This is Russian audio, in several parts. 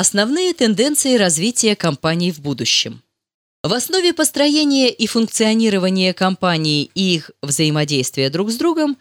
Основные тенденции развития компаний в будущем. В основе построения и функционирования компаний и их взаимодействия друг с другом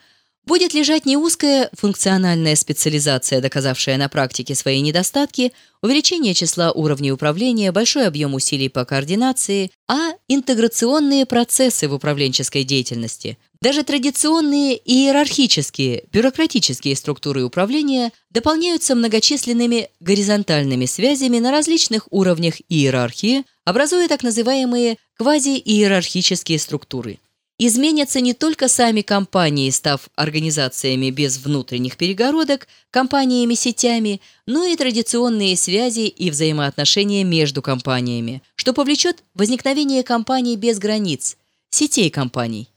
будет лежать не узкая функциональная специализация, доказавшая на практике свои недостатки, увеличение числа уровней управления, большой объем усилий по координации, а интеграционные процессы в управленческой деятельности. Даже традиционные иерархические, бюрократические структуры управления дополняются многочисленными горизонтальными связями на различных уровнях иерархии, образуя так называемые квазииерархические структуры. Изменятся не только сами компании, став организациями без внутренних перегородок, компаниями-сетями, но и традиционные связи и взаимоотношения между компаниями, что повлечет возникновение компаний без границ, сетей компаний.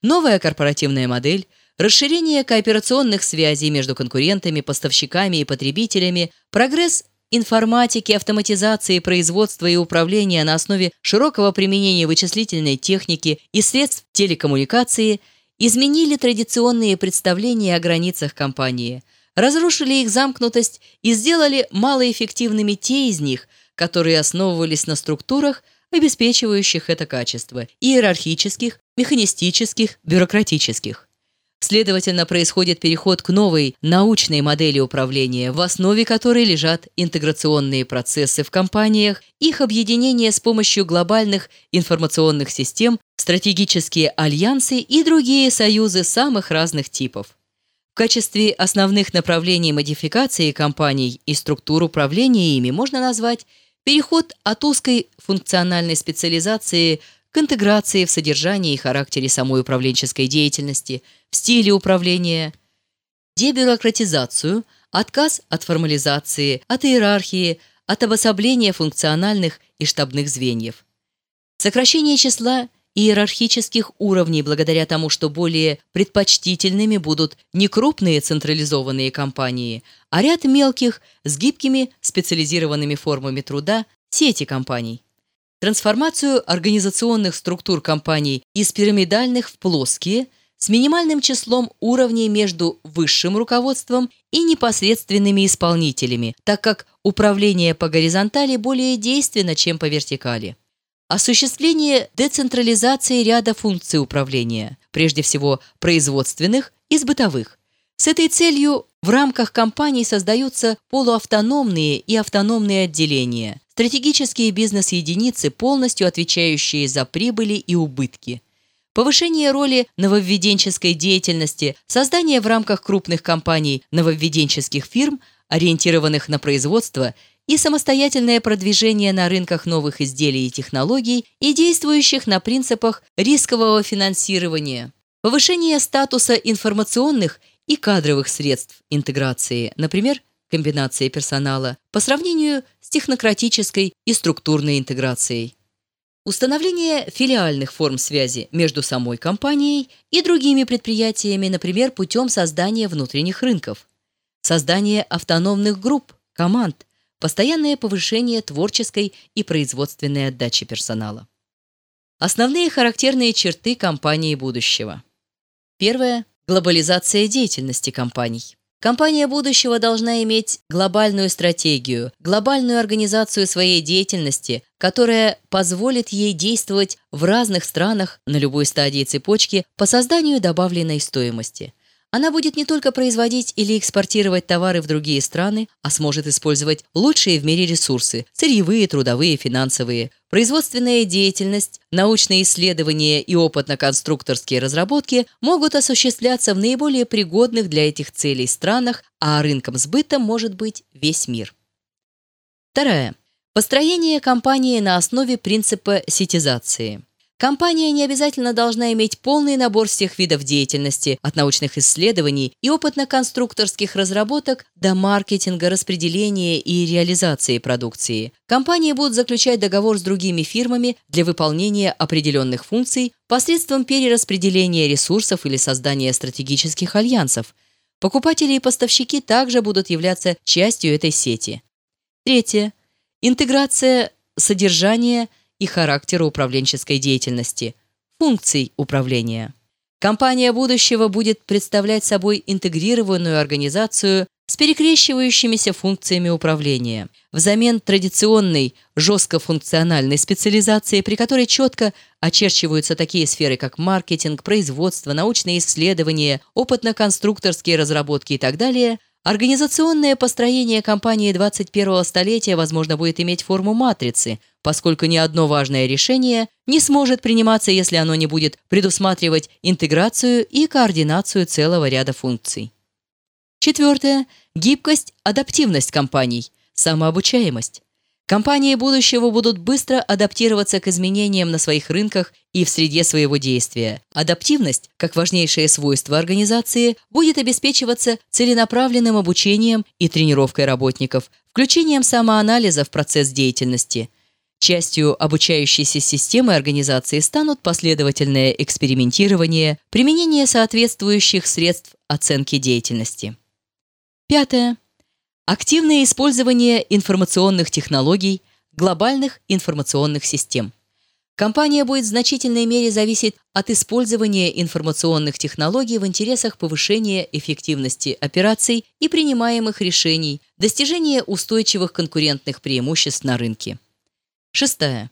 Новая корпоративная модель, расширение кооперационных связей между конкурентами, поставщиками и потребителями, прогресс информатики, автоматизации производства и управления на основе широкого применения вычислительной техники и средств телекоммуникации изменили традиционные представления о границах компании, разрушили их замкнутость и сделали малоэффективными те из них, которые основывались на структурах, обеспечивающих это качество – иерархических, механистических, бюрократических. Следовательно, происходит переход к новой научной модели управления, в основе которой лежат интеграционные процессы в компаниях, их объединение с помощью глобальных информационных систем, стратегические альянсы и другие союзы самых разных типов. В качестве основных направлений модификации компаний и структур управления ими можно назвать переход от узкой функциональной специализации к интеграции в содержании и характере самой управленческой деятельности, в стиле управления, дебюрократизацию, отказ от формализации, от иерархии, от обособления функциональных и штабных звеньев. Сокращение числа иерархических уровней благодаря тому, что более предпочтительными будут не крупные централизованные компании, а ряд мелких с гибкими специализированными формами труда сети компаний трансформацию организационных структур компаний из пирамидальных в плоские с минимальным числом уровней между высшим руководством и непосредственными исполнителями, так как управление по горизонтали более действенно, чем по вертикали. Осуществление децентрализации ряда функций управления, прежде всего производственных и бытовых. С этой целью в рамках компаний создаются полуавтономные и автономные отделения, стратегические бизнес-единицы, полностью отвечающие за прибыли и убытки. Повышение роли нововведенческой деятельности, создание в рамках крупных компаний нововведенческих фирм, ориентированных на производство, и самостоятельное продвижение на рынках новых изделий и технологий и действующих на принципах рискового финансирования. Повышение статуса информационных и кадровых средств интеграции, например, комбинации персонала, по сравнению с технократической и структурной интеграцией. Установление филиальных форм связи между самой компанией и другими предприятиями, например, путем создания внутренних рынков. Создание автономных групп, команд, постоянное повышение творческой и производственной отдачи персонала. Основные характерные черты компании будущего. Первое – глобализация деятельности компаний. Компания будущего должна иметь глобальную стратегию, глобальную организацию своей деятельности, которая позволит ей действовать в разных странах на любой стадии цепочки по созданию добавленной стоимости – она будет не только производить или экспортировать товары в другие страны, а сможет использовать лучшие в мире ресурсы – сырьевые, трудовые, финансовые. Производственная деятельность, научные исследования и опытно-конструкторские разработки могут осуществляться в наиболее пригодных для этих целей странах, а рынком сбыта может быть весь мир. Вторая. Построение компании на основе принципа сетизации – Компания не обязательно должна иметь полный набор всех видов деятельности, от научных исследований и опытно-конструкторских разработок до маркетинга, распределения и реализации продукции. Компании будут заключать договор с другими фирмами для выполнения определенных функций посредством перераспределения ресурсов или создания стратегических альянсов. Покупатели и поставщики также будут являться частью этой сети. Третье. Интеграция содержания – и характера управленческой деятельности, функций управления. Компания будущего будет представлять собой интегрированную организацию, перекрещивающимися функциями управления. Взамен традиционной жестко-функциональной специализации, при которой четко очерчиваются такие сферы, как маркетинг, производство, научные исследования, опытно-конструкторские разработки и так далее – Организационное построение компании 21-го столетия, возможно, будет иметь форму матрицы, поскольку ни одно важное решение не сможет приниматься, если оно не будет предусматривать интеграцию и координацию целого ряда функций. Четвертое. Гибкость, адаптивность компаний, самообучаемость. Компании будущего будут быстро адаптироваться к изменениям на своих рынках и в среде своего действия. Адаптивность, как важнейшее свойство организации, будет обеспечиваться целенаправленным обучением и тренировкой работников, включением самоанализа в процесс деятельности. Частью обучающейся системы организации станут последовательное экспериментирование, применение соответствующих средств оценки деятельности. Пятое. Активное использование информационных технологий, глобальных информационных систем. Компания будет в значительной мере зависеть от использования информационных технологий в интересах повышения эффективности операций и принимаемых решений, достижения устойчивых конкурентных преимуществ на рынке. Шестая.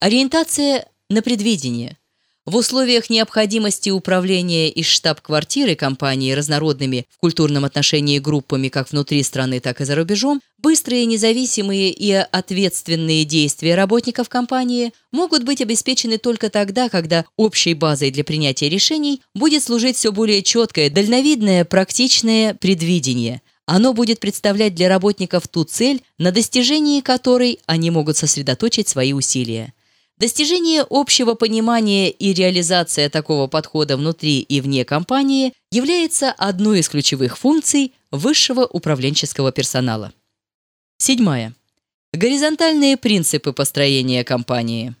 Ориентация на предвидение – в условиях необходимости управления из штаб-квартиры компании разнородными в культурном отношении группами как внутри страны, так и за рубежом, быстрые, независимые и ответственные действия работников компании могут быть обеспечены только тогда, когда общей базой для принятия решений будет служить все более четкое, дальновидное, практичное предвидение – оно будет представлять для работников ту цель, на достижении которой они могут сосредоточить свои усилия. Достижение общего понимания и реализация такого подхода внутри и вне компании является одной из ключевых функций высшего управленческого персонала. Седьмая. Горизонтальные принципы построения компании.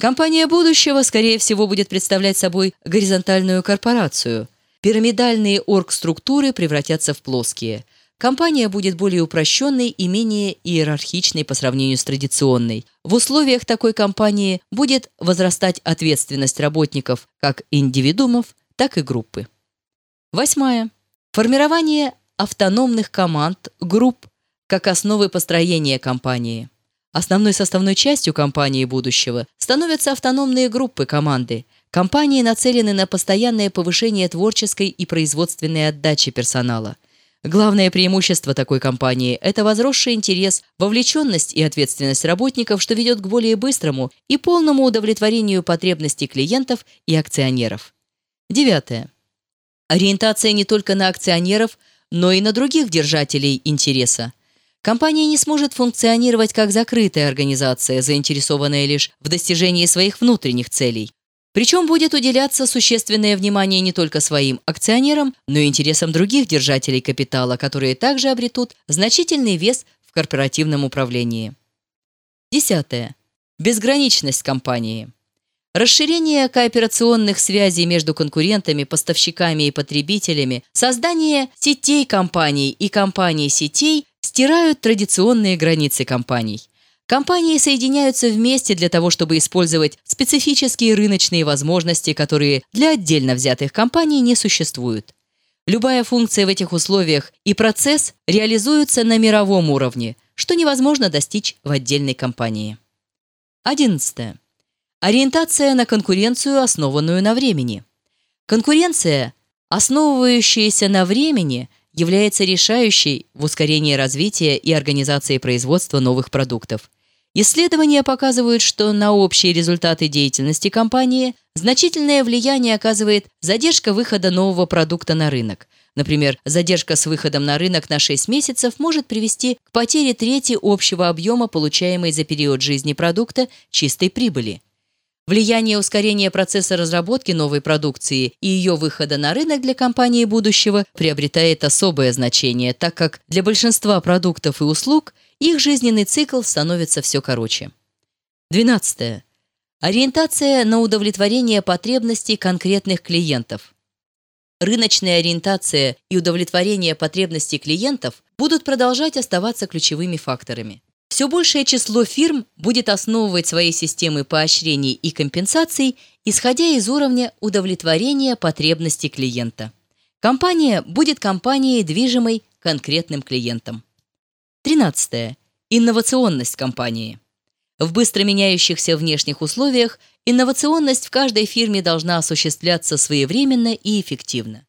Компания будущего, скорее всего, будет представлять собой горизонтальную корпорацию. Пирамидальные оргструктуры превратятся в плоские – Компания будет более упрощенной и менее иерархичной по сравнению с традиционной. В условиях такой компании будет возрастать ответственность работников как индивидуумов, так и группы. Восьмая. Формирование автономных команд, групп, как основы построения компании. Основной составной частью компании будущего становятся автономные группы команды. Компании нацелены на постоянное повышение творческой и производственной отдачи персонала – Главное преимущество такой компании – это возросший интерес, вовлеченность и ответственность работников, что ведет к более быстрому и полному удовлетворению потребностей клиентов и акционеров. Девятое. Ориентация не только на акционеров, но и на других держателей интереса. Компания не сможет функционировать как закрытая организация, заинтересованная лишь в достижении своих внутренних целей. Причем будет уделяться существенное внимание не только своим акционерам, но и интересам других держателей капитала, которые также обретут значительный вес в корпоративном управлении. Десятое. Безграничность компании. Расширение кооперационных связей между конкурентами, поставщиками и потребителями, создание сетей компаний и компаний-сетей стирают традиционные границы компаний – Компании соединяются вместе для того, чтобы использовать специфические рыночные возможности, которые для отдельно взятых компаний не существуют. Любая функция в этих условиях и процесс реализуются на мировом уровне, что невозможно достичь в отдельной компании. 11. Ориентация на конкуренцию, основанную на времени. Конкуренция, основывающаяся на времени, является решающей в ускорении развития и организации производства новых продуктов – Исследования показывают, что на общие результаты деятельности компании значительное влияние оказывает задержка выхода нового продукта на рынок. Например, задержка с выходом на рынок на 6 месяцев может привести к потере трети общего объема, получаемой за период жизни продукта, чистой прибыли. Влияние ускорения процесса разработки новой продукции и ее выхода на рынок для компании будущего приобретает особое значение, так как для большинства продуктов и услуг – их жизненный цикл становится все короче. 12. Ориентация на удовлетворение потребностей конкретных клиентов. Рыночная ориентация и удовлетворение потребностей клиентов будут продолжать оставаться ключевыми факторами. Все большее число фирм будет основывать свои системы поощрений и компенсаций, исходя из уровня удовлетворения потребностей клиента. Компания будет компанией, движимой конкретным клиентам. 13. Инновационность компании. В быстро меняющихся внешних условиях инновационность в каждой фирме должна осуществляться своевременно и эффективно.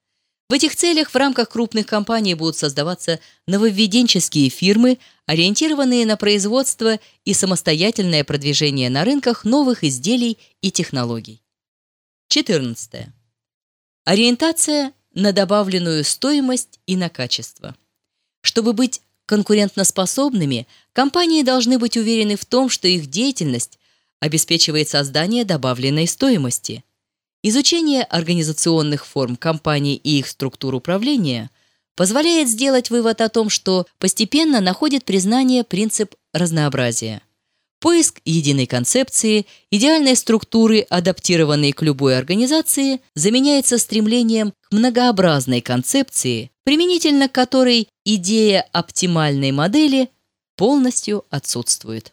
В этих целях в рамках крупных компаний будут создаваться нововведенческие фирмы, ориентированные на производство и самостоятельное продвижение на рынках новых изделий и технологий. 14. Ориентация на добавленную стоимость и на качество. Чтобы быть конкурентноспособными, компании должны быть уверены в том, что их деятельность обеспечивает создание добавленной стоимости. Изучение организационных форм компаний и их структур управления позволяет сделать вывод о том, что постепенно находит признание принцип разнообразия. Поиск единой концепции, идеальной структуры, адаптированной к любой организации, заменяется стремлением к многообразной концепции, применительно к которой идея оптимальной модели полностью отсутствует.